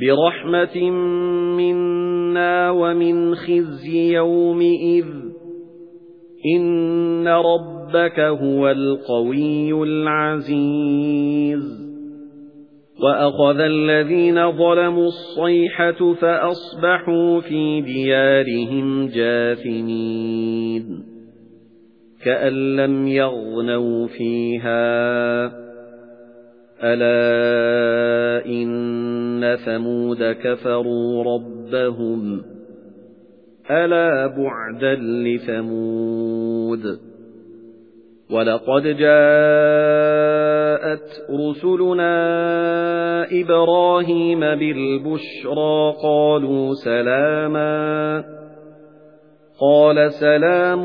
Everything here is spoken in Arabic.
بِرَحْمَةٍ مِنَّا وَمِنْ خِزْيِ يَوْمِئِذٍ. إِنَّ رَبَّكَ هُوَ الْقَوِيُّ الْعَزِيزُ. وَأَخَذَ الَّذِينَ ظَلَمُوا الصَّيْحَةُ فَأَصْبَحُوا فِي دِيَارِهِمْ جَاثِمِينَ. كَأَن لَّمْ يَغْنَوْا فِيهَا. أَلَا إِنَّ ثَمُودَ كَفَرُوا رَبَّهُمْ أَلَا بُعْدًا لِثَمُودَ وَلَقَدْ جَاءَتْ رُسُلُنَا إِبْرَاهِيمَ بِالْبُشْرَى قَالُوا سَلَامًا قَالَ سَلَامٌ